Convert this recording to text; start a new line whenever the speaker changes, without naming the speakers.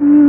Mm.